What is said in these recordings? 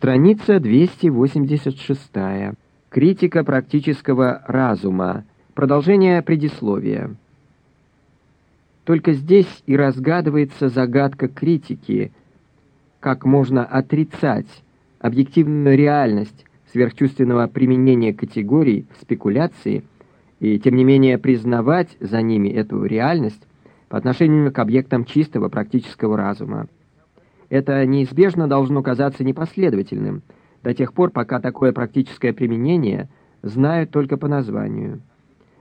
Страница 286. Критика практического разума. Продолжение предисловия. Только здесь и разгадывается загадка критики, как можно отрицать объективную реальность сверхчувственного применения категорий в спекуляции и, тем не менее, признавать за ними эту реальность по отношению к объектам чистого практического разума. Это неизбежно должно казаться непоследовательным до тех пор, пока такое практическое применение знают только по названию.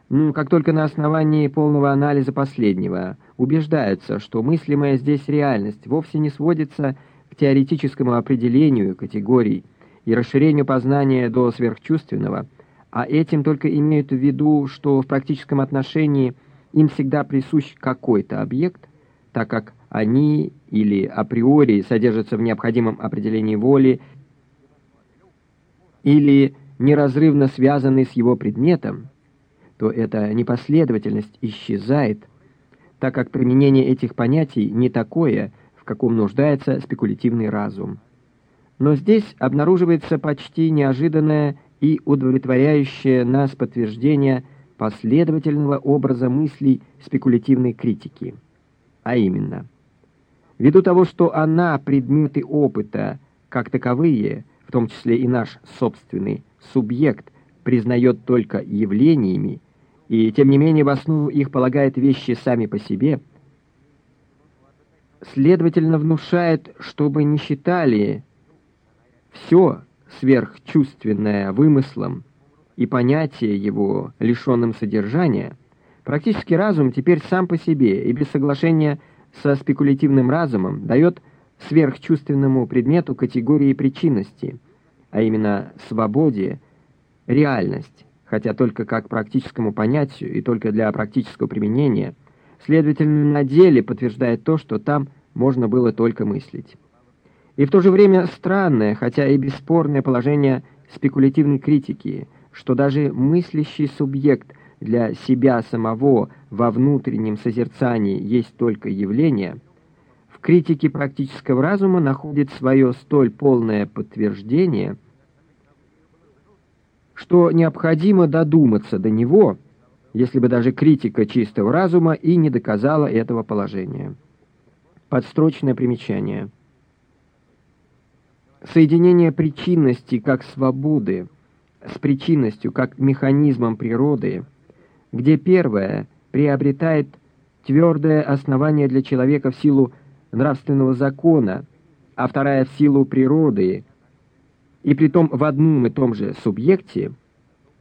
Ну, как только на основании полного анализа последнего убеждаются, что мыслимая здесь реальность вовсе не сводится к теоретическому определению категорий и расширению познания до сверхчувственного, а этим только имеют в виду, что в практическом отношении им всегда присущ какой-то объект, так как они или априори содержатся в необходимом определении воли или неразрывно связаны с его предметом, то эта непоследовательность исчезает, так как применение этих понятий не такое, в каком нуждается спекулятивный разум. Но здесь обнаруживается почти неожиданное и удовлетворяющее нас подтверждение последовательного образа мыслей спекулятивной критики, а именно – Ввиду того, что она предметы опыта, как таковые, в том числе и наш собственный субъект, признает только явлениями, и тем не менее в основу их полагает вещи сами по себе, следовательно внушает, чтобы не считали все сверхчувственное вымыслом и понятие его лишенным содержания, практически разум теперь сам по себе и без соглашения со спекулятивным разумом дает сверхчувственному предмету категории причинности, а именно свободе, реальность, хотя только как практическому понятию и только для практического применения, следовательно, на деле подтверждает то, что там можно было только мыслить. И в то же время странное, хотя и бесспорное положение спекулятивной критики, что даже мыслящий субъект для себя самого во внутреннем созерцании есть только явление, в критике практического разума находит свое столь полное подтверждение, что необходимо додуматься до него, если бы даже критика чистого разума и не доказала этого положения. Подстрочное примечание. Соединение причинности как свободы с причинностью как механизмом природы – где первое приобретает твердое основание для человека в силу нравственного закона, а вторая в силу природы, и притом в одном и том же субъекте,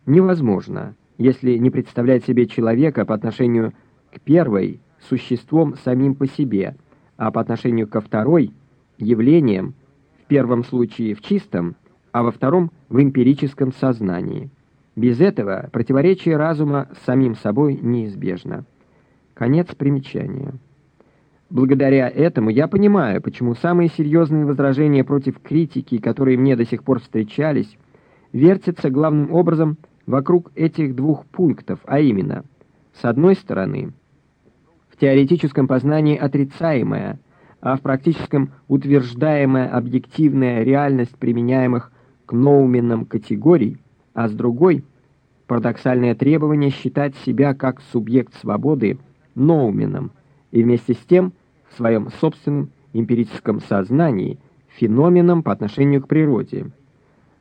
невозможно, если не представлять себе человека по отношению к первой существом самим по себе, а по отношению ко второй явлением, в первом случае в чистом, а во втором в эмпирическом сознании. Без этого противоречие разума самим собой неизбежно. Конец примечания. Благодаря этому я понимаю, почему самые серьезные возражения против критики, которые мне до сих пор встречались, вертятся главным образом вокруг этих двух пунктов, а именно, с одной стороны, в теоретическом познании отрицаемая, а в практическом утверждаемая объективная реальность применяемых к ноуменам категорий – а с другой – парадоксальное требование считать себя как субъект свободы ноуменом и вместе с тем в своем собственном эмпирическом сознании феноменом по отношению к природе.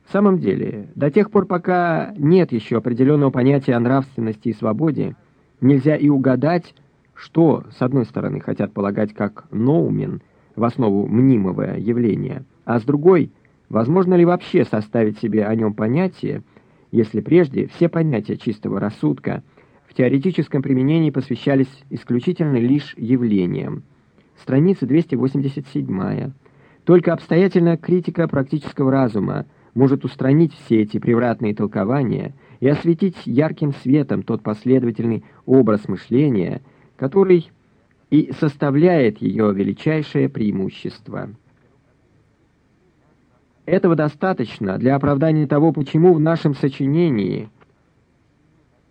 В самом деле, до тех пор, пока нет еще определенного понятия о нравственности и свободе, нельзя и угадать, что, с одной стороны, хотят полагать как ноумен в основу мнимого явления, а с другой, возможно ли вообще составить себе о нем понятие, если прежде все понятия чистого рассудка в теоретическом применении посвящались исключительно лишь явлениям. Страница 287. Только обстоятельная критика практического разума может устранить все эти превратные толкования и осветить ярким светом тот последовательный образ мышления, который и составляет ее величайшее преимущество. Этого достаточно для оправдания того, почему в нашем сочинении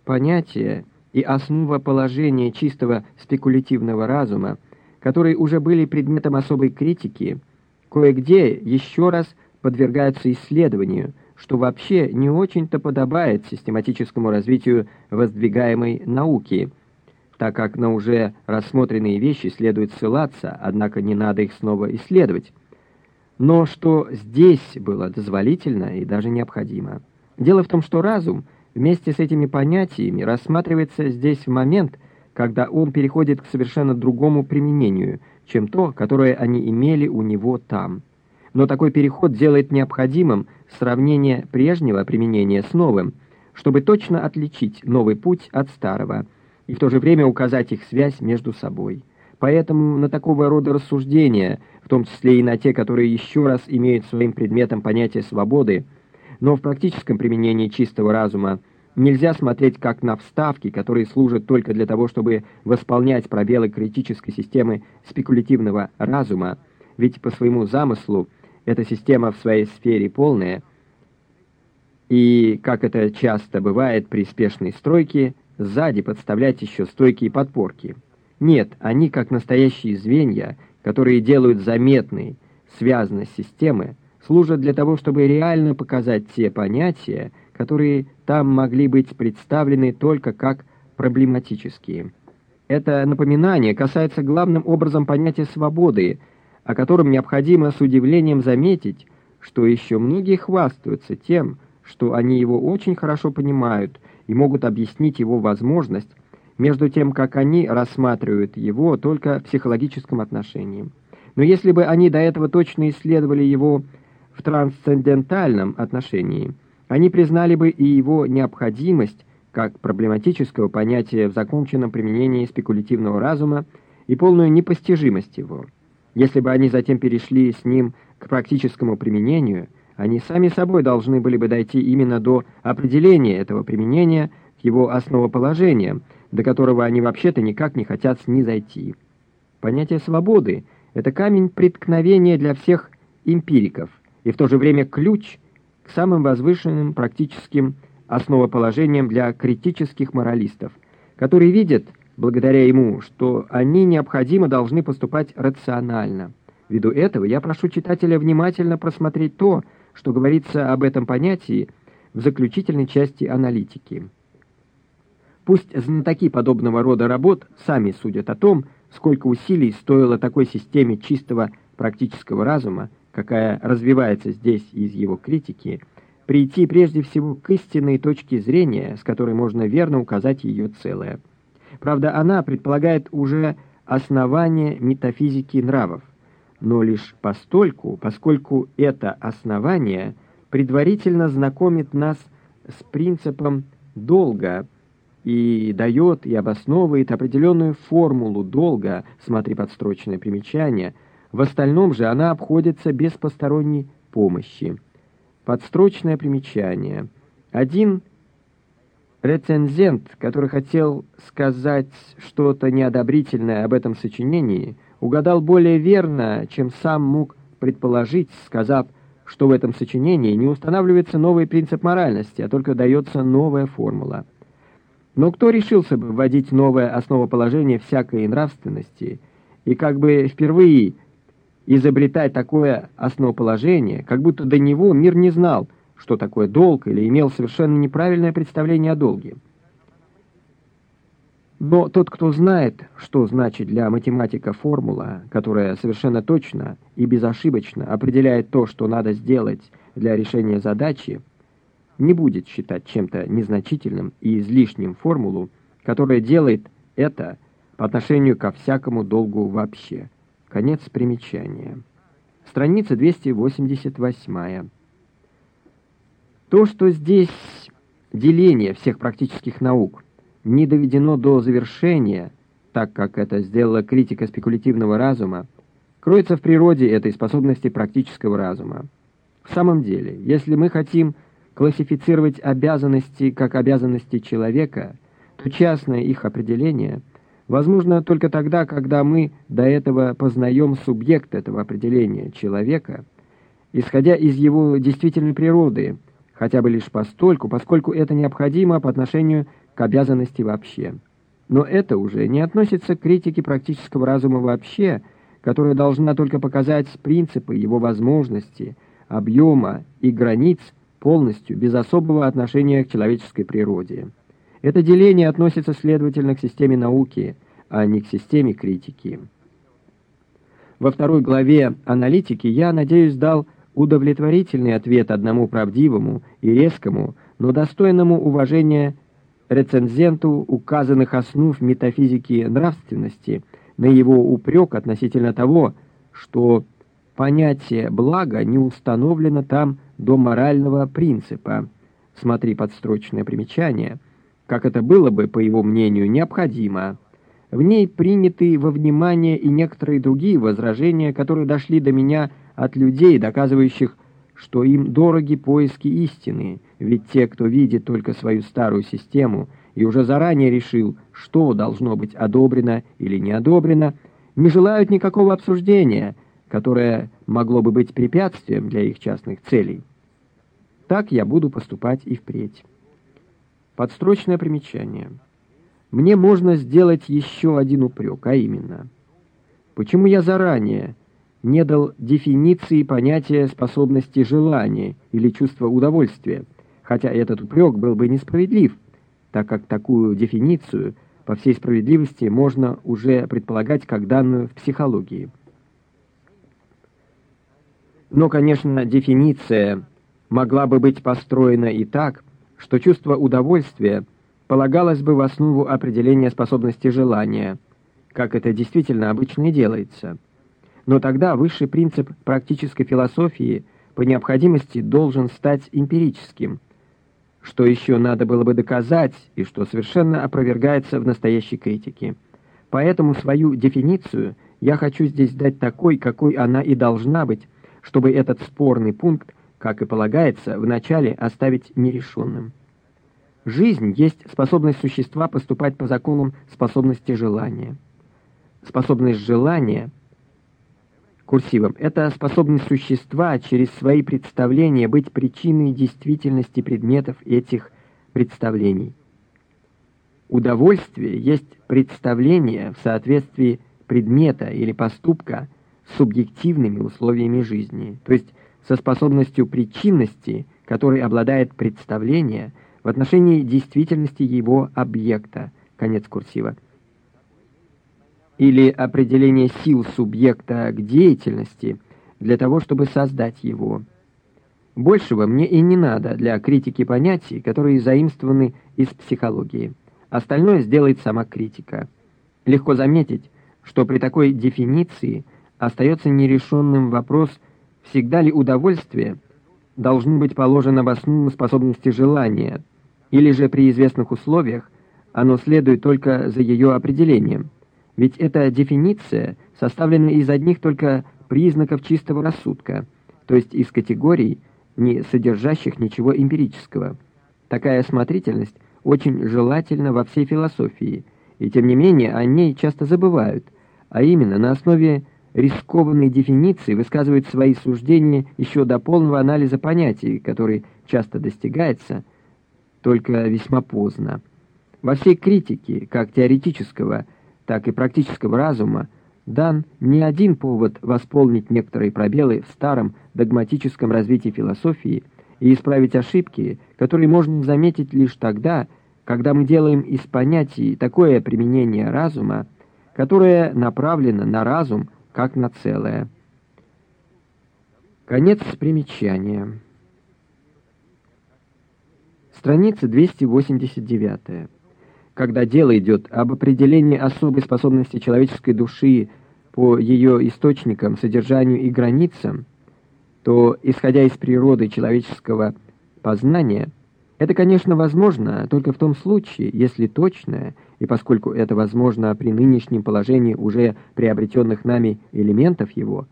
понятия и основа положения чистого спекулятивного разума, которые уже были предметом особой критики, кое-где еще раз подвергаются исследованию, что вообще не очень-то подобает систематическому развитию воздвигаемой науки, так как на уже рассмотренные вещи следует ссылаться, однако не надо их снова исследовать. Но что здесь было дозволительно и даже необходимо. Дело в том, что разум вместе с этими понятиями рассматривается здесь в момент, когда он переходит к совершенно другому применению, чем то, которое они имели у него там. Но такой переход делает необходимым сравнение прежнего применения с новым, чтобы точно отличить новый путь от старого и в то же время указать их связь между собой. Поэтому на такого рода рассуждения, в том числе и на те, которые еще раз имеют своим предметом понятие свободы, но в практическом применении чистого разума нельзя смотреть как на вставки, которые служат только для того, чтобы восполнять пробелы критической системы спекулятивного разума, ведь по своему замыслу эта система в своей сфере полная, и, как это часто бывает при спешной стройке, сзади подставлять еще стойкие подпорки. Нет, они, как настоящие звенья, которые делают заметной связанность системы, служат для того, чтобы реально показать те понятия, которые там могли быть представлены только как проблематические. Это напоминание касается главным образом понятия свободы, о котором необходимо с удивлением заметить, что еще многие хвастаются тем, что они его очень хорошо понимают и могут объяснить его возможность, между тем, как они рассматривают его только в психологическом отношении. Но если бы они до этого точно исследовали его в трансцендентальном отношении, они признали бы и его необходимость как проблематического понятия в законченном применении спекулятивного разума и полную непостижимость его. Если бы они затем перешли с ним к практическому применению, они сами собой должны были бы дойти именно до определения этого применения к его основоположениям, до которого они вообще-то никак не хотят снизойти. Понятие свободы — это камень преткновения для всех эмпириков, и в то же время ключ к самым возвышенным практическим основоположениям для критических моралистов, которые видят, благодаря ему, что они необходимо должны поступать рационально. Ввиду этого я прошу читателя внимательно просмотреть то, что говорится об этом понятии в заключительной части аналитики. Пусть знатоки подобного рода работ сами судят о том, сколько усилий стоило такой системе чистого практического разума, какая развивается здесь из его критики, прийти прежде всего к истинной точке зрения, с которой можно верно указать ее целое. Правда, она предполагает уже основание метафизики нравов, но лишь постольку, поскольку это основание предварительно знакомит нас с принципом долга, и дает и обосновывает определенную формулу долга, смотри подстрочное примечание, в остальном же она обходится без посторонней помощи. Подстрочное примечание. Один рецензент, который хотел сказать что-то неодобрительное об этом сочинении, угадал более верно, чем сам мог предположить, сказав, что в этом сочинении не устанавливается новый принцип моральности, а только дается новая формула. Но кто решился бы вводить новое основоположение всякой нравственности и как бы впервые изобретать такое основоположение, как будто до него мир не знал, что такое долг, или имел совершенно неправильное представление о долге. Но тот, кто знает, что значит для математика формула, которая совершенно точно и безошибочно определяет то, что надо сделать для решения задачи, не будет считать чем-то незначительным и излишним формулу, которая делает это по отношению ко всякому долгу вообще. Конец примечания. Страница 288. То, что здесь деление всех практических наук не доведено до завершения, так как это сделала критика спекулятивного разума, кроется в природе этой способности практического разума. В самом деле, если мы хотим классифицировать обязанности как обязанности человека, то частное их определение возможно только тогда, когда мы до этого познаем субъект этого определения человека, исходя из его действительной природы, хотя бы лишь постольку, поскольку это необходимо по отношению к обязанности вообще. Но это уже не относится к критике практического разума вообще, которая должна только показать принципы его возможности – объема и границ полностью, без особого отношения к человеческой природе. Это деление относится, следовательно, к системе науки, а не к системе критики. Во второй главе «Аналитики» я, надеюсь, дал удовлетворительный ответ одному правдивому и резкому, но достойному уважения рецензенту указанных основ метафизики нравственности на его упрек относительно того, что понятие блага не установлено там до морального принципа. Смотри подстрочное примечание. Как это было бы, по его мнению, необходимо. В ней приняты во внимание и некоторые другие возражения, которые дошли до меня от людей, доказывающих, что им дороги поиски истины, ведь те, кто видит только свою старую систему и уже заранее решил, что должно быть одобрено или не одобрено, не желают никакого обсуждения, которое могло бы быть препятствием для их частных целей. Так я буду поступать и впредь. Подстрочное примечание. Мне можно сделать еще один упрек, а именно, почему я заранее не дал дефиниции понятия способности желания или чувства удовольствия, хотя этот упрек был бы несправедлив, так как такую дефиницию по всей справедливости можно уже предполагать как данную в психологии. Но, конечно, дефиниция могла бы быть построена и так, что чувство удовольствия полагалось бы в основу определения способности желания, как это действительно обычно и делается. Но тогда высший принцип практической философии по необходимости должен стать эмпирическим, что еще надо было бы доказать и что совершенно опровергается в настоящей критике. Поэтому свою дефиницию я хочу здесь дать такой, какой она и должна быть, чтобы этот спорный пункт как и полагается, вначале оставить нерешенным. Жизнь есть способность существа поступать по законам способности желания. Способность желания, курсивом, это способность существа через свои представления быть причиной действительности предметов этих представлений. Удовольствие есть представление в соответствии предмета или поступка с субъективными условиями жизни, то есть со способностью причинности, которой обладает представление в отношении действительности его объекта. Конец курсива. Или определение сил субъекта к деятельности для того, чтобы создать его. Большего мне и не надо для критики понятий, которые заимствованы из психологии. Остальное сделает сама критика. Легко заметить, что при такой дефиниции остается нерешенным вопрос – всегда ли удовольствие должно быть положено в основу способности желания, или же при известных условиях оно следует только за ее определением. Ведь эта дефиниция составлена из одних только признаков чистого рассудка, то есть из категорий, не содержащих ничего эмпирического. Такая осмотрительность очень желательна во всей философии, и тем не менее о ней часто забывают, а именно на основе рискованной дефиниции высказывает свои суждения еще до полного анализа понятий, который часто достигается, только весьма поздно. Во всей критике, как теоретического, так и практического разума, дан не один повод восполнить некоторые пробелы в старом догматическом развитии философии и исправить ошибки, которые можно заметить лишь тогда, когда мы делаем из понятий такое применение разума, которое направлено на разум, как на целое. Конец примечания. Страница 289. Когда дело идет об определении особой способности человеческой души по ее источникам, содержанию и границам, то, исходя из природы человеческого познания, это, конечно, возможно только в том случае, если точное – и поскольку это возможно при нынешнем положении уже приобретенных нами элементов его,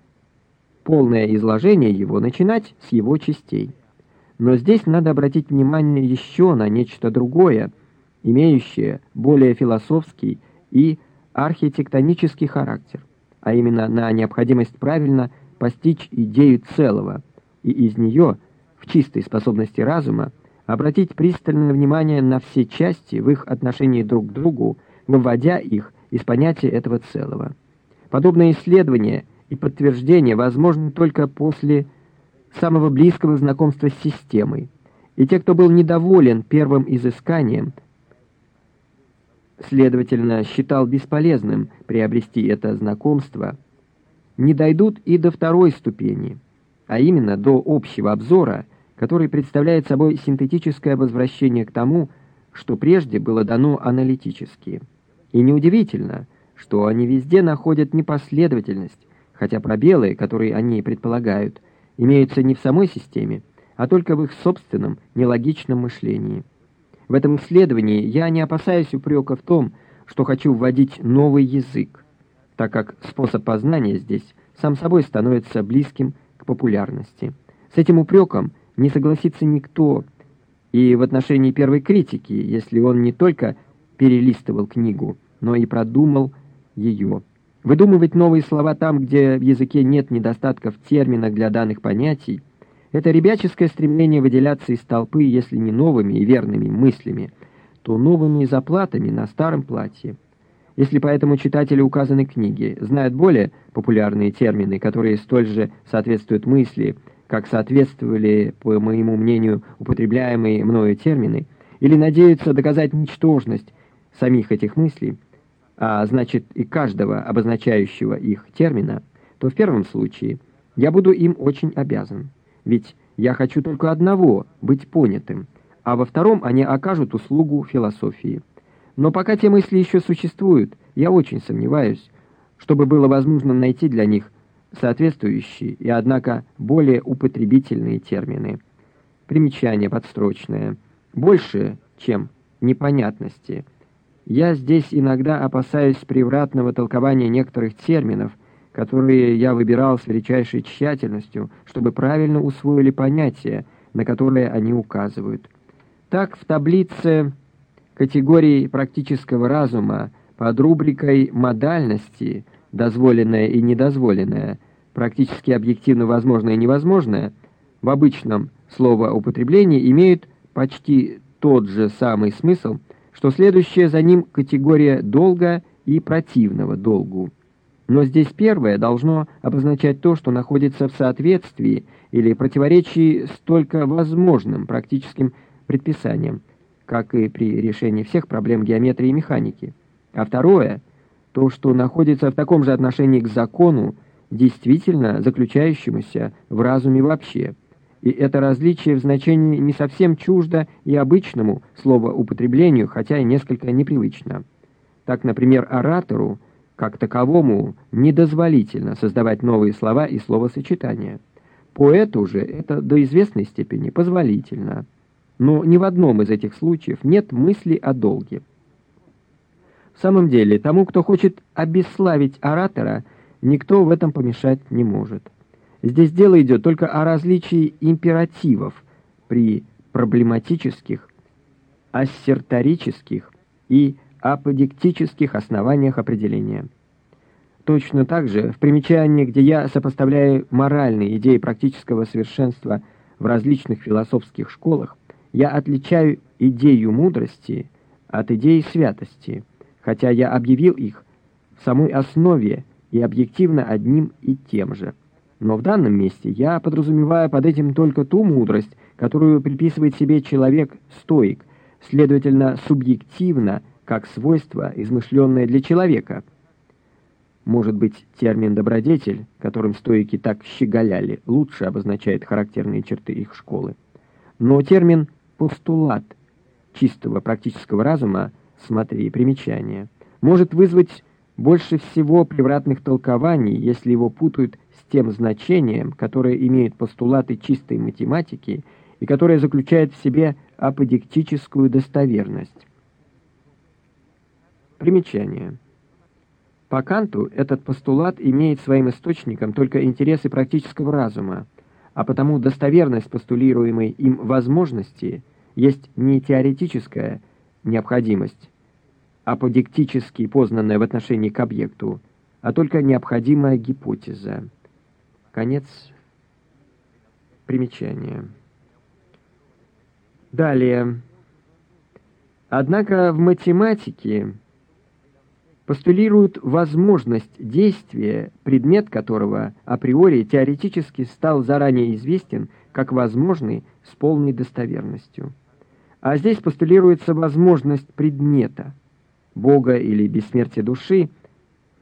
полное изложение его начинать с его частей. Но здесь надо обратить внимание еще на нечто другое, имеющее более философский и архитектонический характер, а именно на необходимость правильно постичь идею целого, и из нее, в чистой способности разума, обратить пристальное внимание на все части в их отношении друг к другу, выводя их из понятия этого целого. Подобное исследование и подтверждение возможны только после самого близкого знакомства с системой. И те, кто был недоволен первым изысканием, следовательно, считал бесполезным приобрести это знакомство, не дойдут и до второй ступени, а именно до общего обзора, который представляет собой синтетическое возвращение к тому, что прежде было дано аналитически. И неудивительно, что они везде находят непоследовательность, хотя пробелы, которые они предполагают, имеются не в самой системе, а только в их собственном нелогичном мышлении. В этом исследовании я не опасаюсь упрека в том, что хочу вводить новый язык, так как способ познания здесь сам собой становится близким к популярности. С этим упреком не согласится никто, и в отношении первой критики, если он не только перелистывал книгу, но и продумал ее. Выдумывать новые слова там, где в языке нет недостатков в терминах для данных понятий, это ребяческое стремление выделяться из толпы, если не новыми и верными мыслями, то новыми заплатами на старом платье. Если поэтому читатели указанной книги знают более популярные термины, которые столь же соответствуют мысли, как соответствовали, по моему мнению, употребляемые мною термины, или надеются доказать ничтожность самих этих мыслей, а значит и каждого обозначающего их термина, то в первом случае я буду им очень обязан. Ведь я хочу только одного — быть понятым, а во втором они окажут услугу философии. Но пока те мысли еще существуют, я очень сомневаюсь, чтобы было возможно найти для них соответствующие и, однако, более употребительные термины. Примечание подстрочное. Больше, чем непонятности — я здесь иногда опасаюсь превратного толкования некоторых терминов, которые я выбирал с величайшей тщательностью, чтобы правильно усвоили понятия, на которые они указывают. Так, в таблице категорий практического разума под рубрикой «модальности» дозволенное и недозволенное, практически объективно возможное и невозможное, в обычном словоупотреблении имеют почти тот же самый смысл, что следующая за ним категория долга и противного долгу. Но здесь первое должно обозначать то, что находится в соответствии или противоречии с только возможным практическим предписанием, как и при решении всех проблем геометрии и механики. А второе — то, что находится в таком же отношении к закону, действительно заключающемуся в разуме вообще — и это различие в значении не совсем чуждо и обычному словоупотреблению, хотя и несколько непривычно. Так, например, оратору, как таковому, недозволительно создавать новые слова и словосочетания. Поэту же это до известной степени позволительно. Но ни в одном из этих случаев нет мысли о долге. В самом деле, тому, кто хочет обесславить оратора, никто в этом помешать не может. Здесь дело идет только о различии императивов при проблематических, ассерторических и аподиктических основаниях определения. Точно так же в примечании, где я сопоставляю моральные идеи практического совершенства в различных философских школах, я отличаю идею мудрости от идеи святости, хотя я объявил их в самой основе и объективно одним и тем же. Но в данном месте я подразумеваю под этим только ту мудрость, которую приписывает себе человек-стоик, следовательно, субъективно, как свойство, измышленное для человека. Может быть, термин «добродетель», которым стоики так щеголяли, лучше обозначает характерные черты их школы. Но термин «постулат» чистого практического разума, смотри, примечание, может вызвать больше всего превратных толкований, если его путают с тем значением, которое имеют постулаты чистой математики и которое заключает в себе аподиктическую достоверность. Примечание. По Канту этот постулат имеет своим источником только интересы практического разума, а потому достоверность постулируемой им возможности есть не теоретическая необходимость, аподиктически познанная в отношении к объекту, а только необходимая гипотеза. Конец примечания. Далее. Однако в математике постулируют возможность действия, предмет которого априори теоретически стал заранее известен как возможный с полной достоверностью. А здесь постулируется возможность предмета, Бога или бессмертия души,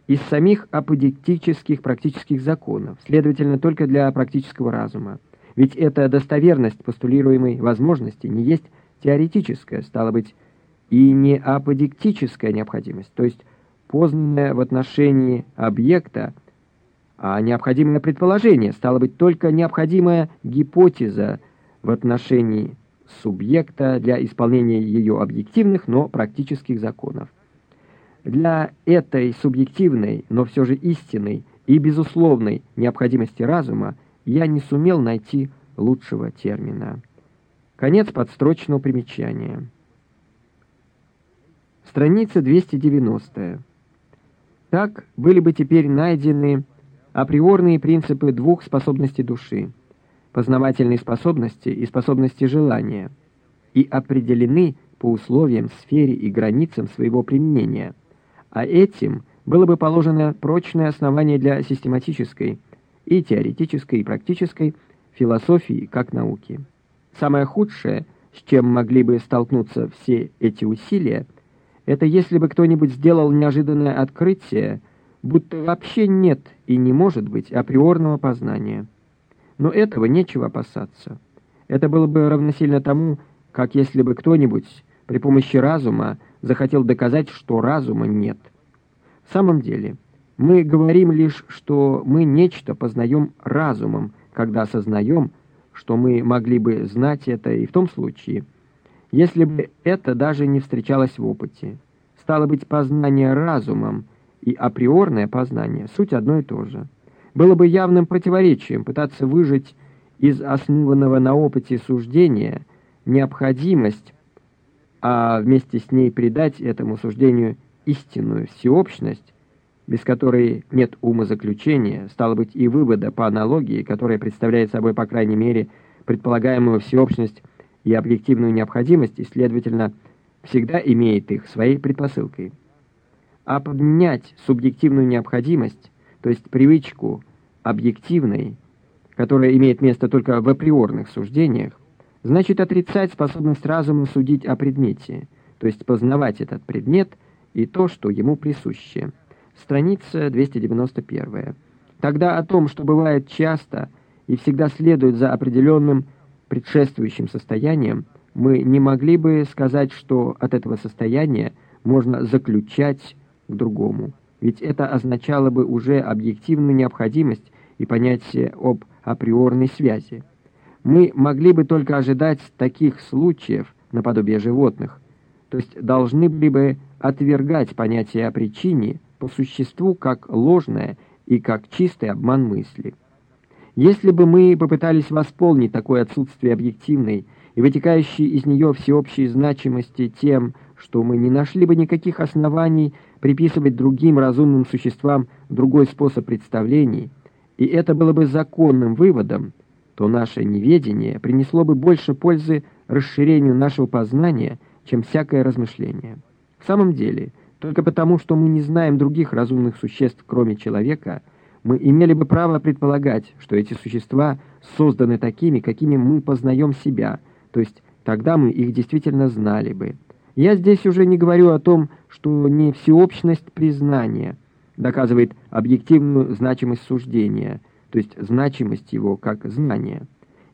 из самих аподектических практических законов, следовательно, только для практического разума. Ведь эта достоверность постулируемой возможности не есть теоретическая, стало быть, и не аподектическая необходимость, то есть познанное в отношении объекта, а необходимое предположение, стало быть, только необходимая гипотеза в отношении субъекта для исполнения ее объективных, но практических законов. Для этой субъективной, но все же истинной и безусловной необходимости разума я не сумел найти лучшего термина. Конец подстрочного примечания. Страница 290. Так были бы теперь найдены априорные принципы двух способностей души – познавательной способности и способности желания, и определены по условиям, сфере и границам своего применения, а этим было бы положено прочное основание для систематической и теоретической и практической философии как науки. Самое худшее, с чем могли бы столкнуться все эти усилия – это если бы кто-нибудь сделал неожиданное открытие, будто вообще нет и не может быть априорного познания. Но этого нечего опасаться. Это было бы равносильно тому, как если бы кто-нибудь при помощи разума захотел доказать, что разума нет. В самом деле, мы говорим лишь, что мы нечто познаем разумом, когда осознаем, что мы могли бы знать это и в том случае, если бы это даже не встречалось в опыте. Стало быть, познание разумом и априорное познание — суть одно и то же. Было бы явным противоречием пытаться выжить из основанного на опыте суждения необходимость, а вместе с ней придать этому суждению истинную всеобщность, без которой нет умозаключения, стало быть, и вывода по аналогии, которая представляет собой, по крайней мере, предполагаемую всеобщность и объективную необходимость, и, следовательно, всегда имеет их своей предпосылкой. А подменять субъективную необходимость, то есть привычку объективной, которая имеет место только в априорных суждениях, значит отрицать способность разума судить о предмете, то есть познавать этот предмет и то, что ему присуще. Страница 291. Тогда о том, что бывает часто и всегда следует за определенным предшествующим состоянием, мы не могли бы сказать, что от этого состояния можно заключать к другому, ведь это означало бы уже объективную необходимость и понятие об априорной связи. Мы могли бы только ожидать таких случаев наподобие животных, то есть должны были бы отвергать понятие о причине по существу как ложное и как чистый обман мысли. Если бы мы попытались восполнить такое отсутствие объективной и вытекающей из нее всеобщей значимости тем, что мы не нашли бы никаких оснований приписывать другим разумным существам другой способ представлений, и это было бы законным выводом, то наше неведение принесло бы больше пользы расширению нашего познания, чем всякое размышление. В самом деле, только потому, что мы не знаем других разумных существ, кроме человека – мы имели бы право предполагать, что эти существа созданы такими, какими мы познаем себя, то есть тогда мы их действительно знали бы. Я здесь уже не говорю о том, что не всеобщность признания доказывает объективную значимость суждения, то есть значимость его как знания.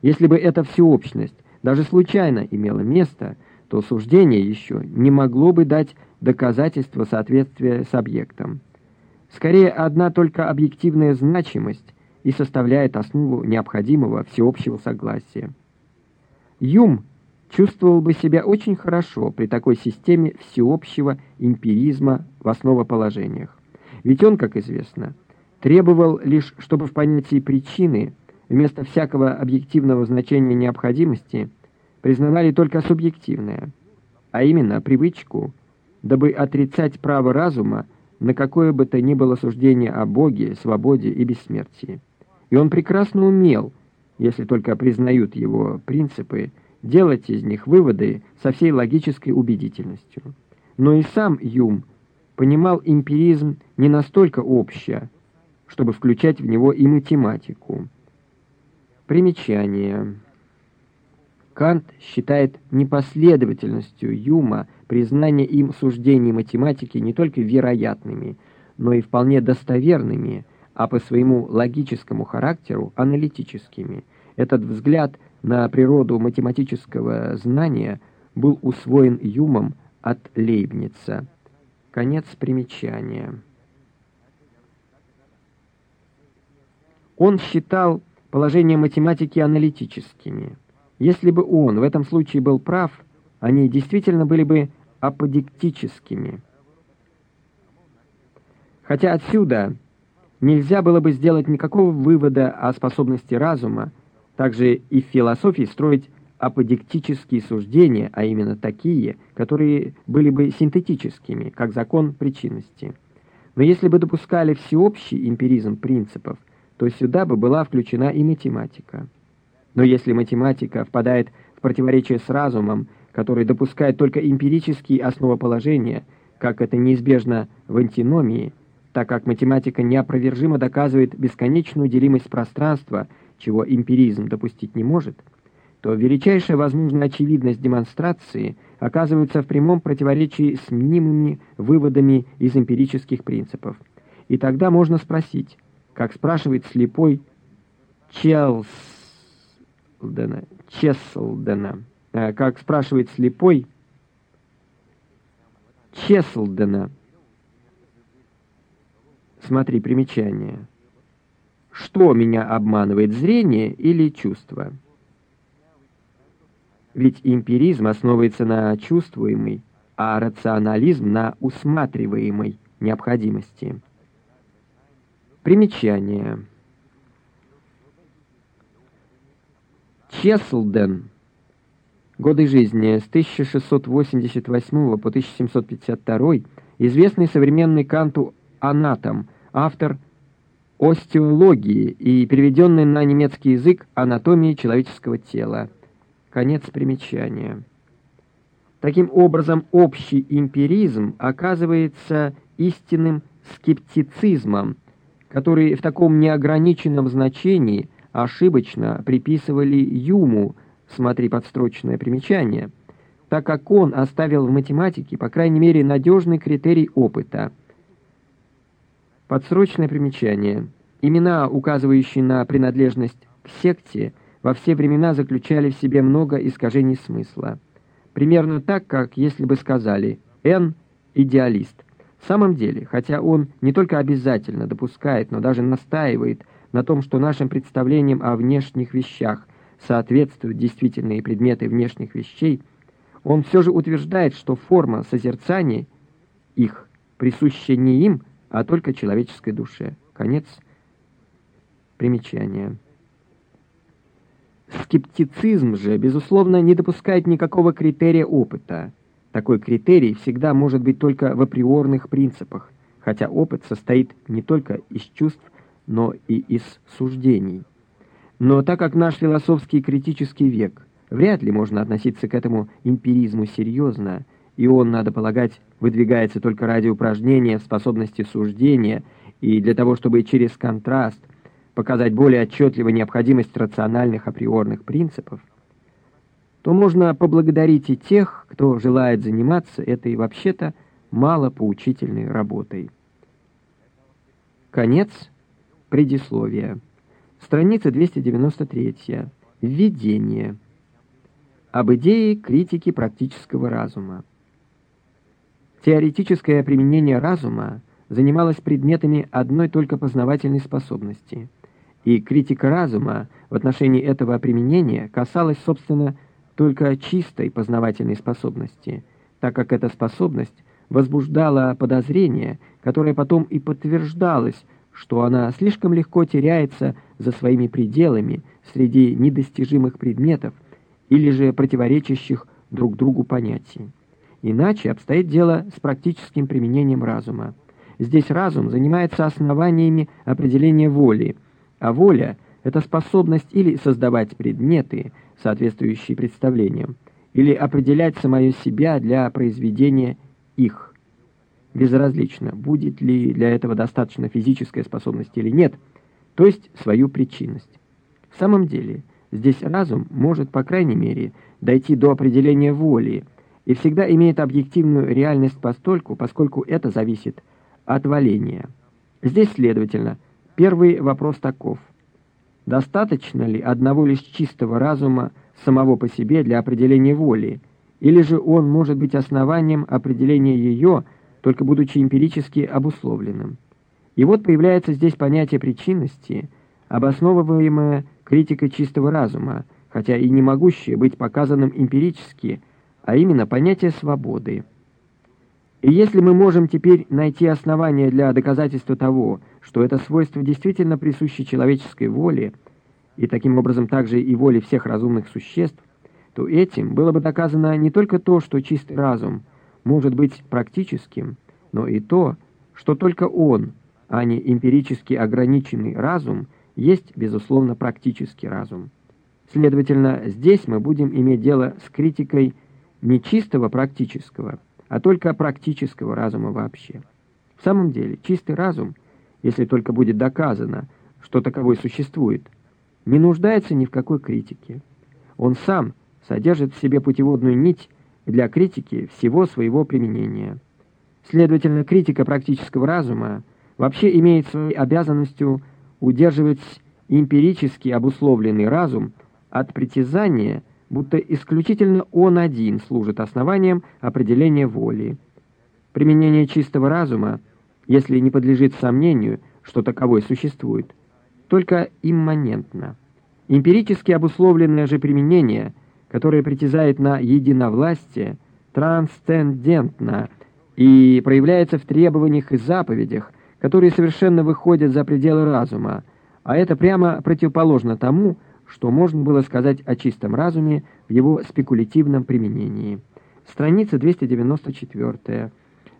Если бы эта всеобщность даже случайно имела место, то суждение еще не могло бы дать доказательство соответствия с объектом. Скорее, одна только объективная значимость и составляет основу необходимого всеобщего согласия. Юм чувствовал бы себя очень хорошо при такой системе всеобщего эмпиризма в основоположениях. Ведь он, как известно, требовал лишь, чтобы в понятии причины вместо всякого объективного значения необходимости признавали только субъективное, а именно привычку, дабы отрицать право разума на какое бы то ни было суждение о Боге, свободе и бессмертии. И он прекрасно умел, если только признают его принципы, делать из них выводы со всей логической убедительностью. Но и сам Юм понимал эмпиризм не настолько обще, чтобы включать в него и математику. Примечание. Кант считает непоследовательностью Юма признание им суждений математики не только вероятными, но и вполне достоверными, а по своему логическому характеру аналитическими. Этот взгляд на природу математического знания был усвоен Юмом от Лейбница. Конец примечания. Он считал положение математики аналитическими. Если бы он в этом случае был прав, они действительно были бы аподиктическими. Хотя отсюда нельзя было бы сделать никакого вывода о способности разума, также и в философии строить аподиктические суждения, а именно такие, которые были бы синтетическими, как закон причинности. Но если бы допускали всеобщий эмпиризм принципов, то сюда бы была включена и математика. Но если математика впадает в противоречие с разумом, который допускает только эмпирические основоположения, как это неизбежно в антиномии, так как математика неопровержимо доказывает бесконечную делимость пространства, чего эмпиризм допустить не может, то величайшая возможная очевидность демонстрации оказывается в прямом противоречии с мнимыми выводами из эмпирических принципов. И тогда можно спросить, как спрашивает слепой Челсдена, Чеслдена, э, как спрашивает слепой Чеслдена, Смотри примечание. Что меня обманывает, зрение или чувство? Ведь эмпиризм основывается на чувствуемой, а рационализм на усматриваемой необходимости. Примечание. Чеслден. Годы жизни с 1688 по 1752, известный современный Канту анатом, автор остеологии и переведенный на немецкий язык анатомии человеческого тела. Конец примечания. Таким образом, общий эмпиризм оказывается истинным скептицизмом, который в таком неограниченном значении ошибочно приписывали Юму, смотри подстрочное примечание, так как он оставил в математике, по крайней мере, надежный критерий опыта – Подсрочное примечание. Имена, указывающие на принадлежность к секте, во все времена заключали в себе много искажений смысла. Примерно так, как если бы сказали «Н – идеалист». В самом деле, хотя он не только обязательно допускает, но даже настаивает на том, что нашим представлениям о внешних вещах соответствуют действительные предметы внешних вещей, он все же утверждает, что форма созерцания их присуща не им, а только человеческой душе. Конец примечания. Скептицизм же, безусловно, не допускает никакого критерия опыта. Такой критерий всегда может быть только в априорных принципах, хотя опыт состоит не только из чувств, но и из суждений. Но так как наш философский критический век вряд ли можно относиться к этому эмпиризму серьезно, и он, надо полагать, выдвигается только ради упражнения в способности суждения и для того, чтобы через контраст показать более отчетливо необходимость рациональных априорных принципов, то можно поблагодарить и тех, кто желает заниматься этой вообще-то малопоучительной работой. Конец предисловия. Страница 293. Введение. Об идее критики практического разума. Теоретическое применение разума занималось предметами одной только познавательной способности, и критика разума в отношении этого применения касалась, собственно, только чистой познавательной способности, так как эта способность возбуждала подозрение, которое потом и подтверждалось, что она слишком легко теряется за своими пределами среди недостижимых предметов или же противоречащих друг другу понятий. Иначе обстоит дело с практическим применением разума. Здесь разум занимается основаниями определения воли, а воля — это способность или создавать предметы, соответствующие представлениям, или определять самое себя для произведения их. безразлично, будет ли для этого достаточно физической способности или нет, то есть свою причинность. В самом деле, здесь разум может, по крайней мере, дойти до определения воли и всегда имеет объективную реальность постольку, поскольку это зависит от валения. Здесь, следовательно, первый вопрос таков. Достаточно ли одного лишь чистого разума самого по себе для определения воли, или же он может быть основанием определения ее, только будучи эмпирически обусловленным? И вот появляется здесь понятие причинности, обосновываемое критикой чистого разума, хотя и не могущее быть показанным эмпирически, а именно понятие свободы. И если мы можем теперь найти основания для доказательства того, что это свойство действительно присуще человеческой воле, и таким образом также и воле всех разумных существ, то этим было бы доказано не только то, что чистый разум может быть практическим, но и то, что только он, а не эмпирически ограниченный разум, есть, безусловно, практический разум. Следовательно, здесь мы будем иметь дело с критикой не чистого практического, а только практического разума вообще. В самом деле, чистый разум, если только будет доказано, что таковой существует, не нуждается ни в какой критике. Он сам содержит в себе путеводную нить для критики всего своего применения. Следовательно, критика практического разума вообще имеет своей обязанностью удерживать эмпирически обусловленный разум от притязания будто исключительно он один служит основанием определения воли. Применение чистого разума, если не подлежит сомнению, что таковой существует, только имманентно. Эмпирически обусловленное же применение, которое притязает на единовластие, трансцендентно и проявляется в требованиях и заповедях, которые совершенно выходят за пределы разума, а это прямо противоположно тому, что можно было сказать о чистом разуме в его спекулятивном применении. Страница 294.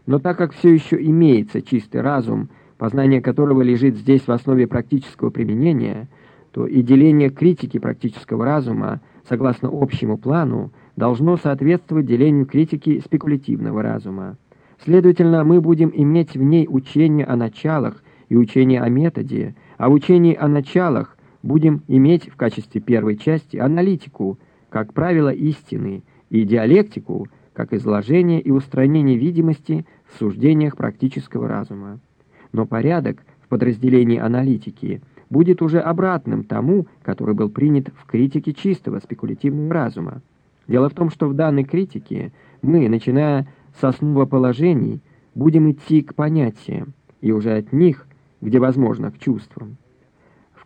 Но так как все еще имеется чистый разум, познание которого лежит здесь в основе практического применения, то и деление критики практического разума, согласно общему плану, должно соответствовать делению критики спекулятивного разума. Следовательно, мы будем иметь в ней учение о началах и учение о методе, а в учении о началах будем иметь в качестве первой части аналитику, как правило истины, и диалектику, как изложение и устранение видимости в суждениях практического разума. Но порядок в подразделении аналитики будет уже обратным тому, который был принят в критике чистого спекулятивного разума. Дело в том, что в данной критике мы, начиная с основоположений, будем идти к понятиям, и уже от них, где возможно, к чувствам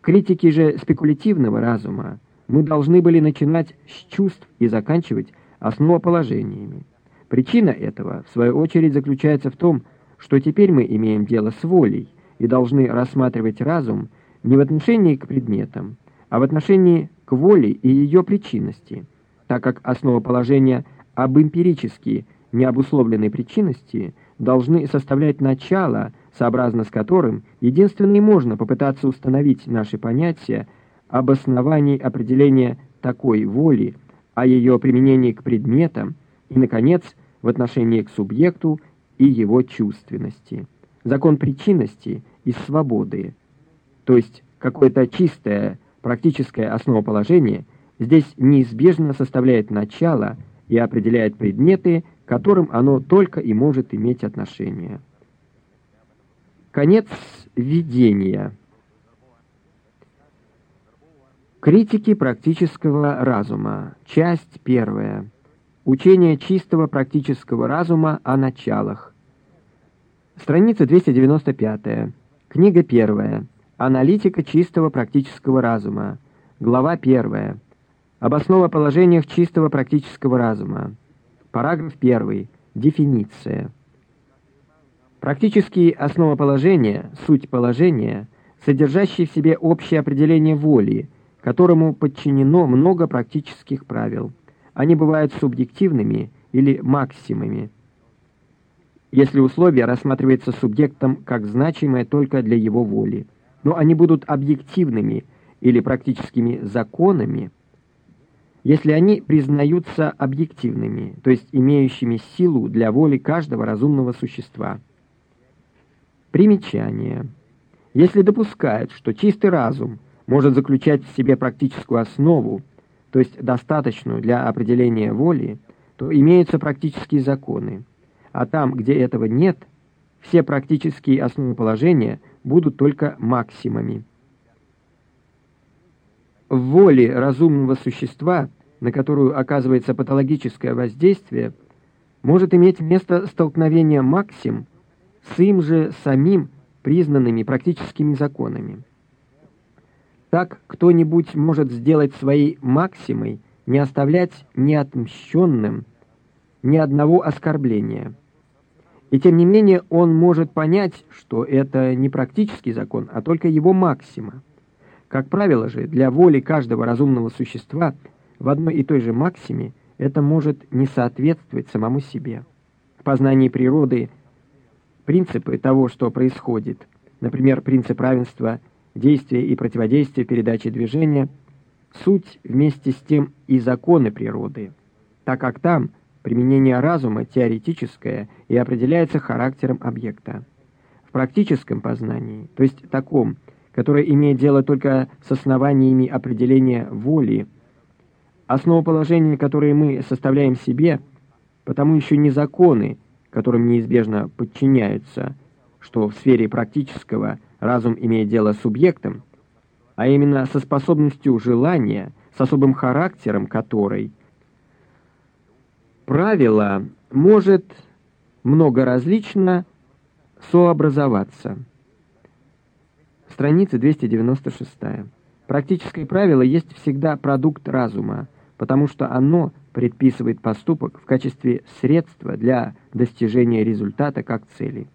критике же спекулятивного разума мы должны были начинать с чувств и заканчивать основоположениями. Причина этого, в свою очередь, заключается в том, что теперь мы имеем дело с волей и должны рассматривать разум не в отношении к предметам, а в отношении к воле и ее причинности, так как основоположения об эмпирически необусловленной причинности должны составлять начало – сообразно с которым единственно и можно попытаться установить наши понятия об основании определения такой воли, о ее применении к предметам и, наконец, в отношении к субъекту и его чувственности. Закон причинности и свободы, то есть какое-то чистое практическое основоположение, здесь неизбежно составляет начало и определяет предметы, которым оно только и может иметь отношение. Конец видения. Критики практического разума. Часть первая. Учение чистого практического разума о началах. Страница 295. Книга первая. Аналитика чистого практического разума. Глава первая. Об основоположениях чистого практического разума. Параграф первый. Дефиниция. Практические основоположения, суть положения, содержащие в себе общее определение воли, которому подчинено много практических правил. Они бывают субъективными или максимами. Если условие рассматривается субъектом как значимое только для его воли, но они будут объективными или практическими законами, если они признаются объективными, то есть имеющими силу для воли каждого разумного существа – Примечание. Если допускают, что чистый разум может заключать в себе практическую основу, то есть достаточную для определения воли, то имеются практические законы, а там, где этого нет, все практические основоположения будут только максимами. В воле разумного существа, на которую оказывается патологическое воздействие, может иметь место столкновение максим с им же самим признанными практическими законами. Так кто-нибудь может сделать своей максимой не оставлять неотмщенным ни одного оскорбления. И тем не менее он может понять, что это не практический закон, а только его максима. Как правило же, для воли каждого разумного существа в одной и той же максиме это может не соответствовать самому себе. В познании природы принципы того, что происходит, например, принцип равенства действия и противодействия передачи движения, суть вместе с тем и законы природы, так как там применение разума теоретическое и определяется характером объекта. В практическом познании, то есть таком, которое имеет дело только с основаниями определения воли, основоположения, которые мы составляем себе, потому еще не законы, которым неизбежно подчиняются, что в сфере практического разум имеет дело с субъектом, а именно со способностью желания, с особым характером которой правило может многоразлично сообразоваться. Страница 296. Практическое правило есть всегда продукт разума, потому что оно предписывает поступок в качестве средства для достижения результата как цели.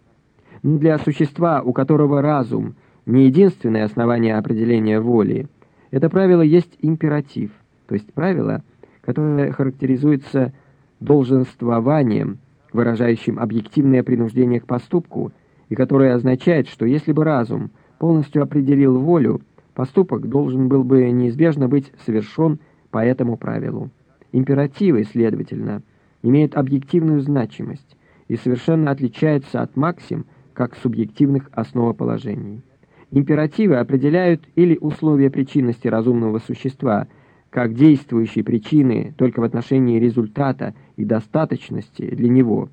Для существа, у которого разум не единственное основание определения воли, это правило есть императив, то есть правило, которое характеризуется долженствованием, выражающим объективное принуждение к поступку, и которое означает, что если бы разум полностью определил волю, поступок должен был бы неизбежно быть совершен по этому правилу. Императивы, следовательно, имеют объективную значимость и совершенно отличаются от максим как субъективных основоположений. Императивы определяют или условия причинности разумного существа как действующие причины только в отношении результата и достаточности для него,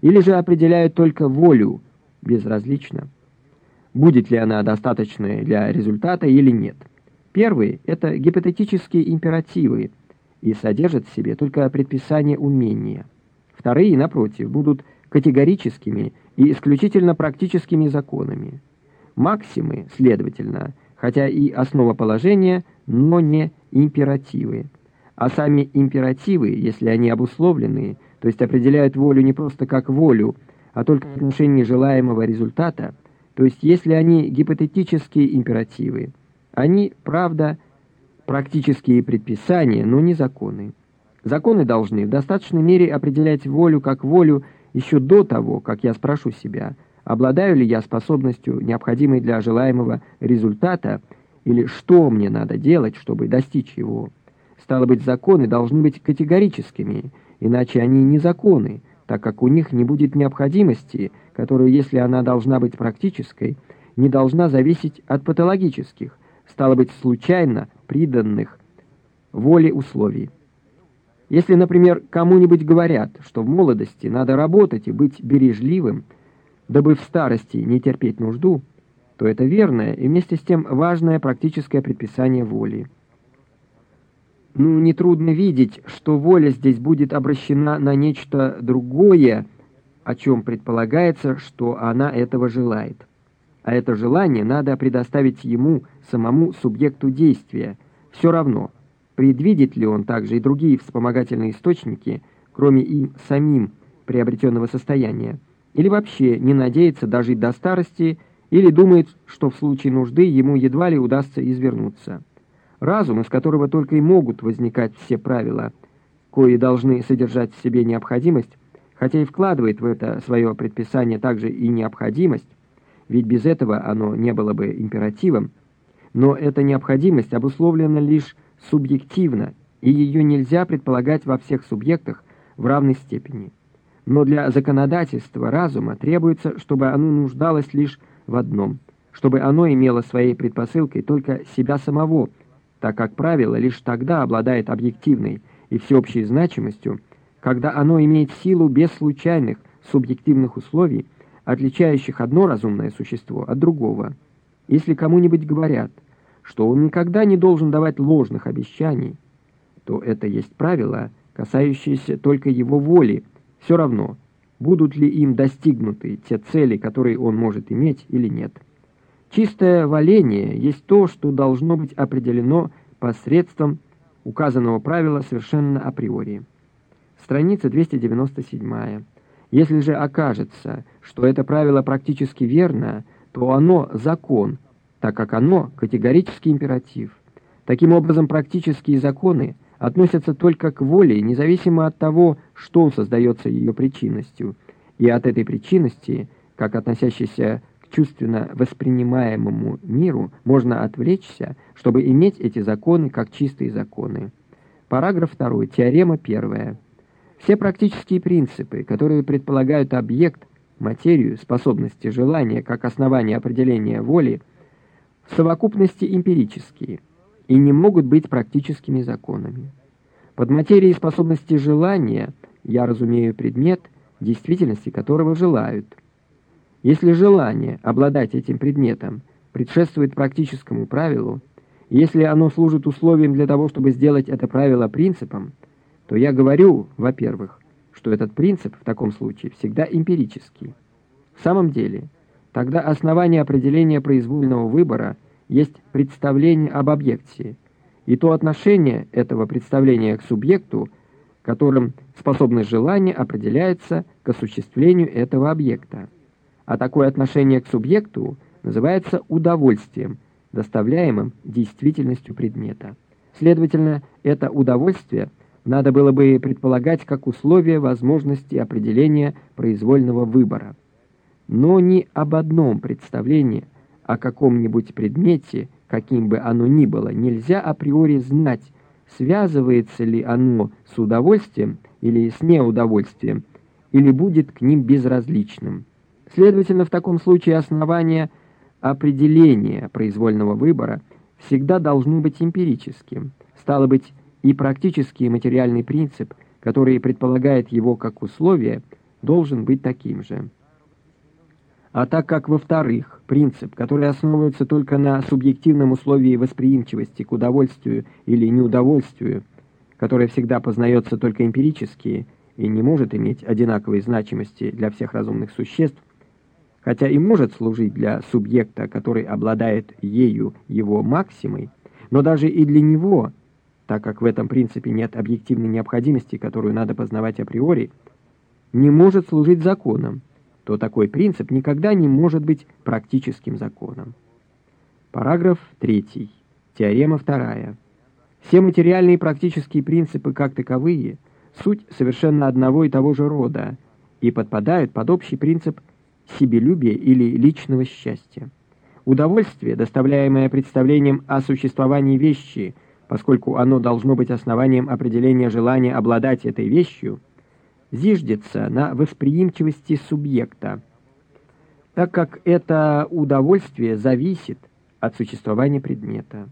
или же определяют только волю безразлично, будет ли она достаточной для результата или нет. Первые – это гипотетические императивы и содержат в себе только предписание умения. Вторые, напротив, будут категорическими и исключительно практическими законами. Максимы, следовательно, хотя и основоположения, но не императивы. А сами императивы, если они обусловлены, то есть определяют волю не просто как волю, а только в отношении желаемого результата, то есть если они гипотетические императивы, они, правда, практические предписания, но не законы. Законы должны в достаточной мере определять волю как волю еще до того, как я спрошу себя, обладаю ли я способностью, необходимой для желаемого результата, или что мне надо делать, чтобы достичь его. Стало быть, законы должны быть категорическими, иначе они не законы, так как у них не будет необходимости, которая, если она должна быть практической, не должна зависеть от патологических, стало быть, случайно приданных воле условий. Если, например, кому-нибудь говорят, что в молодости надо работать и быть бережливым, дабы в старости не терпеть нужду, то это верное и вместе с тем важное практическое предписание воли. Ну, нетрудно видеть, что воля здесь будет обращена на нечто другое, о чем предполагается, что она этого желает. А это желание надо предоставить ему, самому субъекту действия. Все равно – Предвидит ли он также и другие вспомогательные источники, кроме им самим приобретенного состояния, или вообще не надеется дожить до старости, или думает, что в случае нужды ему едва ли удастся извернуться. Разум, из которого только и могут возникать все правила, кои должны содержать в себе необходимость, хотя и вкладывает в это свое предписание также и необходимость, ведь без этого оно не было бы императивом, но эта необходимость обусловлена лишь субъективна, и ее нельзя предполагать во всех субъектах в равной степени. Но для законодательства разума требуется, чтобы оно нуждалось лишь в одном, чтобы оно имело своей предпосылкой только себя самого, так как правило лишь тогда обладает объективной и всеобщей значимостью, когда оно имеет силу без случайных субъективных условий, отличающих одно разумное существо от другого. Если кому-нибудь говорят, что он никогда не должен давать ложных обещаний, то это есть правило, касающееся только его воли, все равно, будут ли им достигнуты те цели, которые он может иметь или нет. Чистое валение есть то, что должно быть определено посредством указанного правила совершенно априори. Страница 297. Если же окажется, что это правило практически верно, то оно закон, так как оно категорический императив. Таким образом, практические законы относятся только к воле, независимо от того, что создается ее причинностью, и от этой причинности, как относящейся к чувственно воспринимаемому миру, можно отвлечься, чтобы иметь эти законы как чистые законы. Параграф 2. Теорема 1. Все практические принципы, которые предполагают объект, материю, способности, желания как основание определения воли, в совокупности эмпирические и не могут быть практическими законами. Под материей способности желания я разумею предмет, действительности которого желают. Если желание обладать этим предметом предшествует практическому правилу, если оно служит условием для того, чтобы сделать это правило принципом, то я говорю, во-первых, что этот принцип в таком случае всегда эмпирический. В самом деле, тогда основание определения произвольного выбора есть представление об объекте, и то отношение этого представления к субъекту, которым способность желания определяется к осуществлению этого объекта. А такое отношение к субъекту называется удовольствием, доставляемым действительностью предмета. Следовательно, это удовольствие – надо было бы предполагать как условие возможности определения произвольного выбора. Но ни об одном представлении о каком-нибудь предмете, каким бы оно ни было, нельзя априори знать, связывается ли оно с удовольствием или с неудовольствием, или будет к ним безразличным. Следовательно, в таком случае основание определения произвольного выбора всегда должно быть эмпирическим. Стало быть, и практический материальный принцип, который предполагает его как условие, должен быть таким же. А так как, во-вторых, принцип, который основывается только на субъективном условии восприимчивости к удовольствию или неудовольствию, которое всегда познается только эмпирически и не может иметь одинаковой значимости для всех разумных существ, хотя и может служить для субъекта, который обладает ею его максимой, но даже и для него – так как в этом принципе нет объективной необходимости, которую надо познавать априори, не может служить законом, то такой принцип никогда не может быть практическим законом. Параграф 3. Теорема 2. Все материальные и практические принципы как таковые суть совершенно одного и того же рода и подпадают под общий принцип себелюбия или личного счастья. Удовольствие, доставляемое представлением о существовании вещи – поскольку оно должно быть основанием определения желания обладать этой вещью, зиждется на восприимчивости субъекта, так как это удовольствие зависит от существования предмета.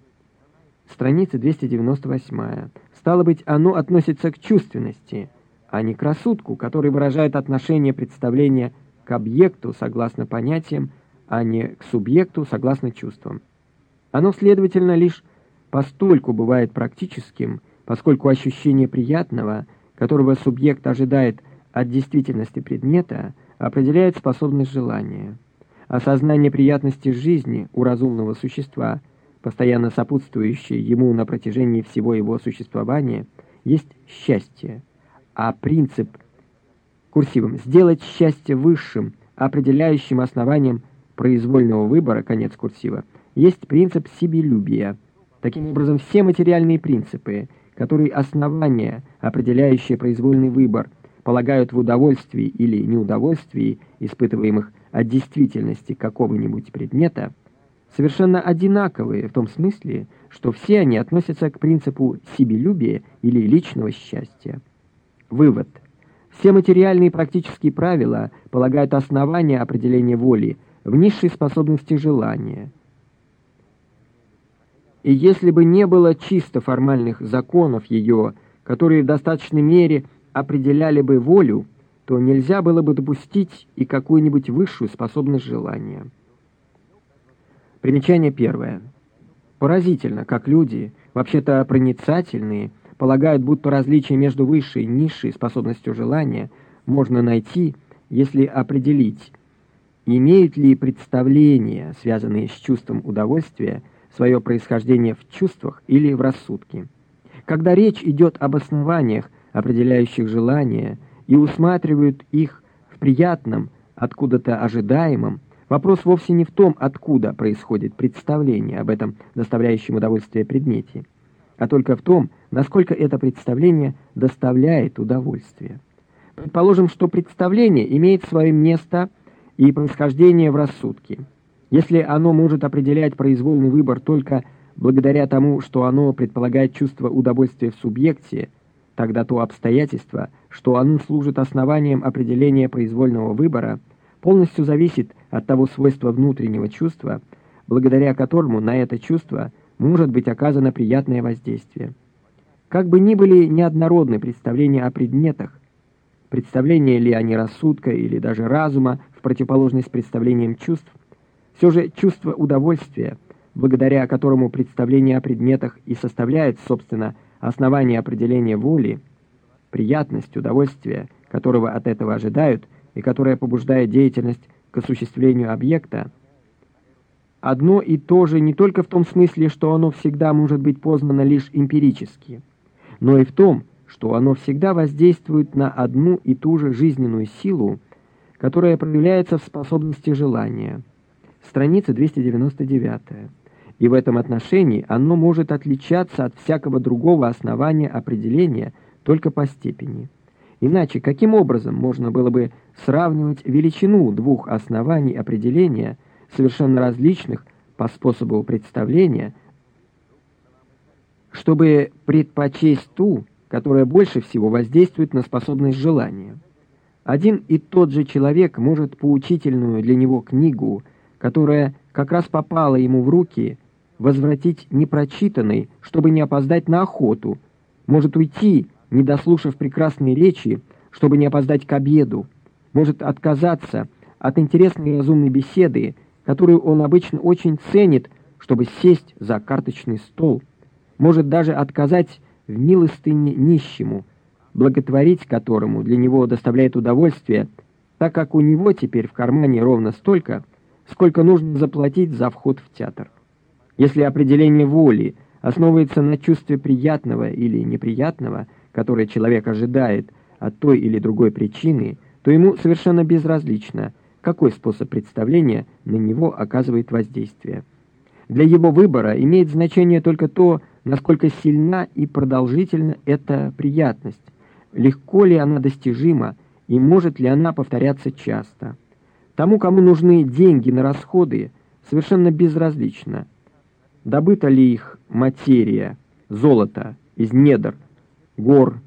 Страница 298. Стало быть, оно относится к чувственности, а не к рассудку, который выражает отношение представления к объекту согласно понятиям, а не к субъекту согласно чувствам. Оно, следовательно, лишь постольку бывает практическим, поскольку ощущение приятного, которого субъект ожидает от действительности предмета, определяет способность желания. Осознание приятности жизни у разумного существа, постоянно сопутствующее ему на протяжении всего его существования, есть счастье, а принцип курсивом «сделать счастье высшим, определяющим основанием произвольного выбора», конец курсива, есть принцип себелюбия – Таким образом, все материальные принципы, которые основания, определяющие произвольный выбор, полагают в удовольствии или неудовольствии, испытываемых от действительности какого-нибудь предмета, совершенно одинаковые в том смысле, что все они относятся к принципу себелюбия или личного счастья. Вывод. Все материальные практические правила полагают основания определения воли в низшей способности желания. И если бы не было чисто формальных законов ее, которые в достаточной мере определяли бы волю, то нельзя было бы допустить и какую-нибудь высшую способность желания. Примечание первое. Поразительно, как люди, вообще-то проницательные, полагают, будто различие между высшей и низшей способностью желания можно найти, если определить, имеют ли представления, связанные с чувством удовольствия, свое происхождение в чувствах или в рассудке. Когда речь идет об основаниях, определяющих желания, и усматривают их в приятном, откуда-то ожидаемом, вопрос вовсе не в том, откуда происходит представление об этом доставляющем удовольствие предмете, а только в том, насколько это представление доставляет удовольствие. Предположим, что представление имеет свое место и происхождение в рассудке. Если оно может определять произвольный выбор только благодаря тому, что оно предполагает чувство удовольствия в субъекте, тогда то обстоятельство, что оно служит основанием определения произвольного выбора, полностью зависит от того свойства внутреннего чувства, благодаря которому на это чувство может быть оказано приятное воздействие. Как бы ни были неоднородны представления о предметах, представления ли они рассудка или даже разума в противоположность представлениям чувств, все же чувство удовольствия, благодаря которому представление о предметах и составляет, собственно, основание определения воли, приятность, удовольствие, которого от этого ожидают и которое побуждает деятельность к осуществлению объекта, одно и то же не только в том смысле, что оно всегда может быть познано лишь эмпирически, но и в том, что оно всегда воздействует на одну и ту же жизненную силу, которая проявляется в способности желания – страница 299. И в этом отношении оно может отличаться от всякого другого основания определения только по степени. Иначе каким образом можно было бы сравнивать величину двух оснований определения, совершенно различных по способу представления, чтобы предпочесть ту, которая больше всего воздействует на способность желания? Один и тот же человек может поучительную для него книгу которая как раз попала ему в руки, возвратить непрочитанной, чтобы не опоздать на охоту, может уйти, не дослушав прекрасной речи, чтобы не опоздать к обеду, может отказаться от интересной и разумной беседы, которую он обычно очень ценит, чтобы сесть за карточный стол, может даже отказать в милостыне нищему, благотворить которому для него доставляет удовольствие, так как у него теперь в кармане ровно столько, сколько нужно заплатить за вход в театр. Если определение воли основывается на чувстве приятного или неприятного, которое человек ожидает от той или другой причины, то ему совершенно безразлично, какой способ представления на него оказывает воздействие. Для его выбора имеет значение только то, насколько сильна и продолжительна эта приятность, легко ли она достижима и может ли она повторяться часто. Тому, кому нужны деньги на расходы, совершенно безразлично, добыта ли их материя, золото из недр, гор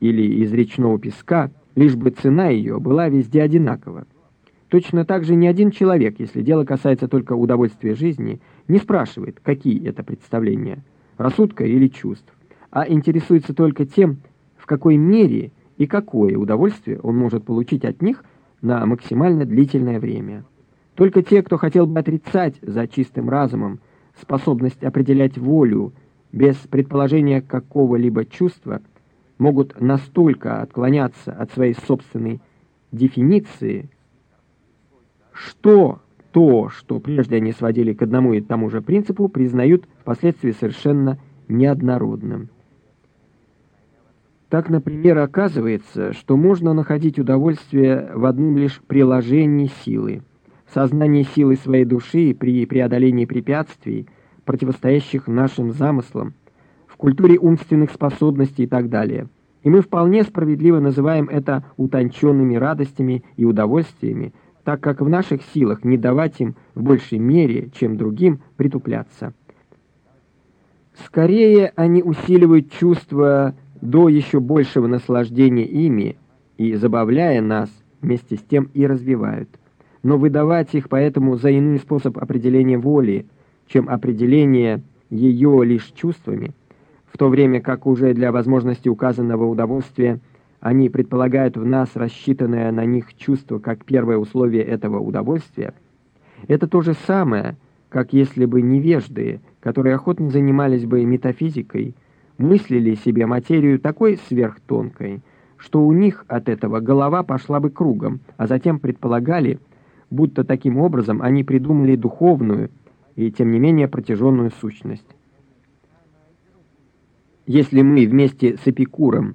или из речного песка, лишь бы цена ее была везде одинакова. Точно так же ни один человек, если дело касается только удовольствия жизни, не спрашивает, какие это представления, рассудка или чувств, а интересуется только тем, в какой мере и какое удовольствие он может получить от них на максимально длительное время. Только те, кто хотел бы отрицать за чистым разумом способность определять волю без предположения какого-либо чувства, могут настолько отклоняться от своей собственной дефиниции, что то, что прежде они сводили к одному и тому же принципу, признают впоследствии совершенно неоднородным. Так, например, оказывается, что можно находить удовольствие в одном лишь приложении силы, в сознании силы своей души при преодолении препятствий, противостоящих нашим замыслам, в культуре умственных способностей и так далее. И мы вполне справедливо называем это утонченными радостями и удовольствиями, так как в наших силах не давать им в большей мере, чем другим, притупляться. Скорее они усиливают чувство до еще большего наслаждения ими и, забавляя нас, вместе с тем и развивают. но выдавать их поэтому за иной способ определения воли, чем определение ее лишь чувствами, в то время как уже для возможности указанного удовольствия они предполагают в нас рассчитанное на них чувство как первое условие этого удовольствия, это то же самое, как если бы невежды, которые охотно занимались бы метафизикой, мыслили себе материю такой сверхтонкой, что у них от этого голова пошла бы кругом, а затем предполагали, будто таким образом они придумали духовную и, тем не менее, протяженную сущность. Если мы вместе с Эпикуром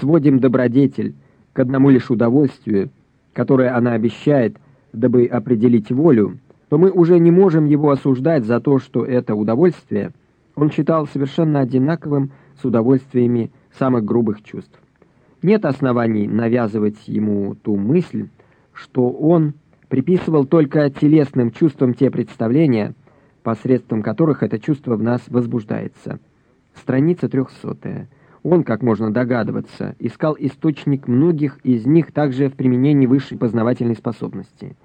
сводим добродетель к одному лишь удовольствию, которое она обещает, дабы определить волю, то мы уже не можем его осуждать за то, что это удовольствие он считал совершенно одинаковым с удовольствиями самых грубых чувств. Нет оснований навязывать ему ту мысль, что он приписывал только телесным чувствам те представления, посредством которых это чувство в нас возбуждается. Страница 300. Он, как можно догадываться, искал источник многих из них также в применении высшей познавательной способности.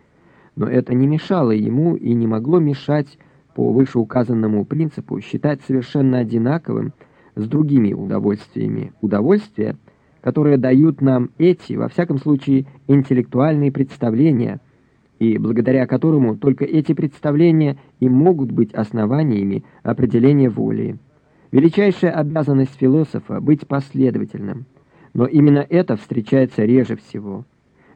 Но это не мешало ему и не могло мешать по вышеуказанному принципу считать совершенно одинаковым с другими удовольствиями удовольствия, которые дают нам эти, во всяком случае, интеллектуальные представления, и благодаря которому только эти представления и могут быть основаниями определения воли. Величайшая обязанность философа — быть последовательным. Но именно это встречается реже всего.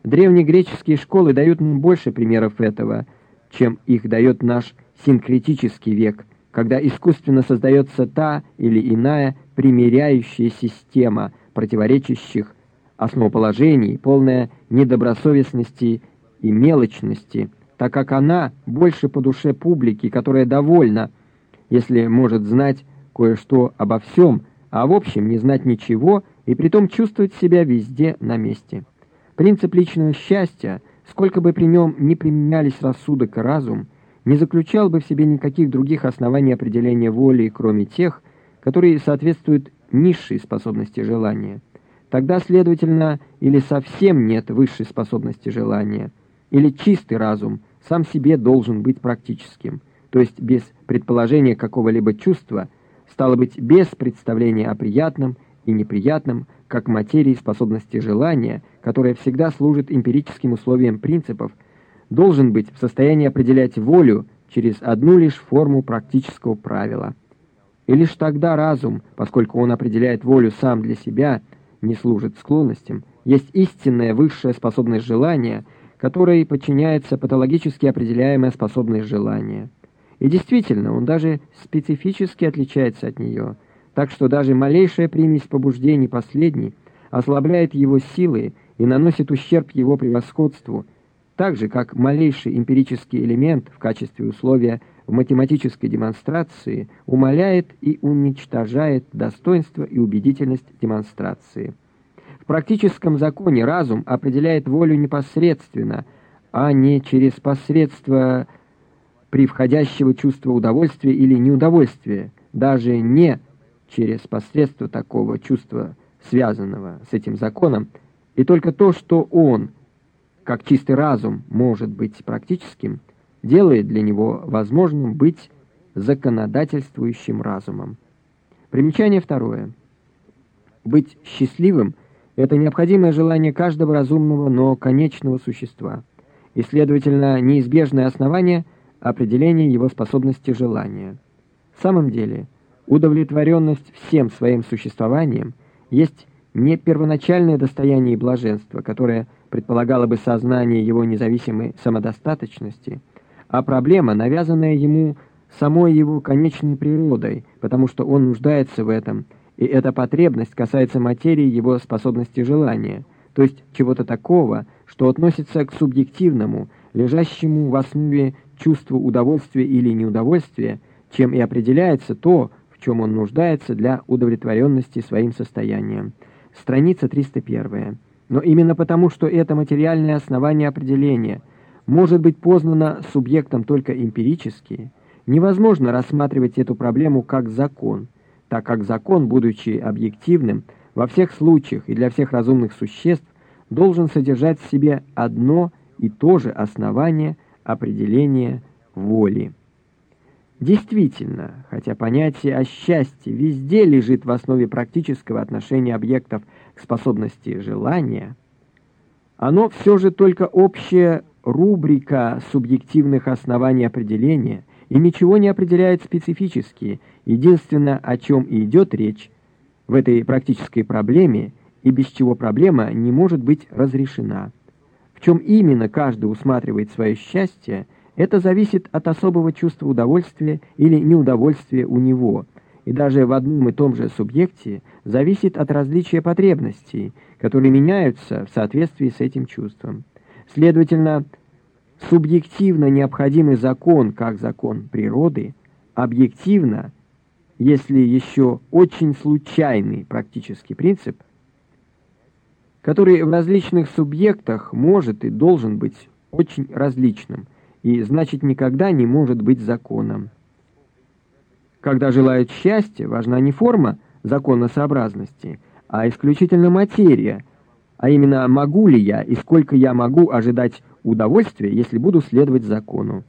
Древнегреческие школы дают нам больше примеров этого, чем их дает наш синкретический век, когда искусственно создается та или иная примиряющая система противоречащих основоположений, полная недобросовестности и мелочности, так как она больше по душе публики, которая довольна, если может знать кое-что обо всем, а в общем не знать ничего и притом чувствовать себя везде на месте. Принцип личного счастья, сколько бы при нем ни применялись рассудок и разум, не заключал бы в себе никаких других оснований определения воли, кроме тех, которые соответствуют низшей способности желания. Тогда, следовательно, или совсем нет высшей способности желания, или чистый разум сам себе должен быть практическим, то есть без предположения какого-либо чувства – стало быть, без представления о приятном и неприятном, как материи способности желания, которая всегда служит эмпирическим условием принципов, должен быть в состоянии определять волю через одну лишь форму практического правила. И лишь тогда разум, поскольку он определяет волю сам для себя, не служит склонностям, есть истинная высшая способность желания, которой подчиняется патологически определяемая способность желания. И действительно, он даже специфически отличается от нее, так что даже малейшая примесь побуждений последней ослабляет его силы и наносит ущерб его превосходству, так же, как малейший эмпирический элемент в качестве условия в математической демонстрации умаляет и уничтожает достоинство и убедительность демонстрации. В практическом законе разум определяет волю непосредственно, а не через посредство при входящего чувства удовольствия или неудовольствия, даже не через посредство такого чувства, связанного с этим законом, и только то, что он, как чистый разум, может быть практическим, делает для него возможным быть законодательствующим разумом. Примечание второе. Быть счастливым – это необходимое желание каждого разумного, но конечного существа, и, следовательно, неизбежное основание – определение его способности желания. В самом деле, удовлетворенность всем своим существованием есть не первоначальное достояние блаженства, которое предполагало бы сознание его независимой самодостаточности, а проблема, навязанная ему самой его конечной природой, потому что он нуждается в этом, и эта потребность касается материи его способности желания, то есть чего-то такого, что относится к субъективному, лежащему в основе чувству удовольствия или неудовольствия, чем и определяется то, в чем он нуждается для удовлетворенности своим состоянием. Страница 301. Но именно потому, что это материальное основание определения может быть познано субъектом только эмпирически, невозможно рассматривать эту проблему как закон, так как закон, будучи объективным, во всех случаях и для всех разумных существ, должен содержать в себе одно и тоже основание определения воли. Действительно, хотя понятие о счастье везде лежит в основе практического отношения объектов способности желания, оно все же только общая рубрика субъективных оснований определения и ничего не определяет специфически. Единственное, о чем и идет речь в этой практической проблеме, и без чего проблема не может быть разрешена. В чем именно каждый усматривает свое счастье, это зависит от особого чувства удовольствия или неудовольствия у него, и даже в одном и том же субъекте зависит от различия потребностей, которые меняются в соответствии с этим чувством. Следовательно, субъективно необходимый закон, как закон природы, объективно, если еще очень случайный практический принцип, который в различных субъектах может и должен быть очень различным, и значит никогда не может быть законом. Когда желают счастья, важна не форма законосообразности, а исключительно материя, а именно могу ли я и сколько я могу ожидать удовольствия, если буду следовать закону.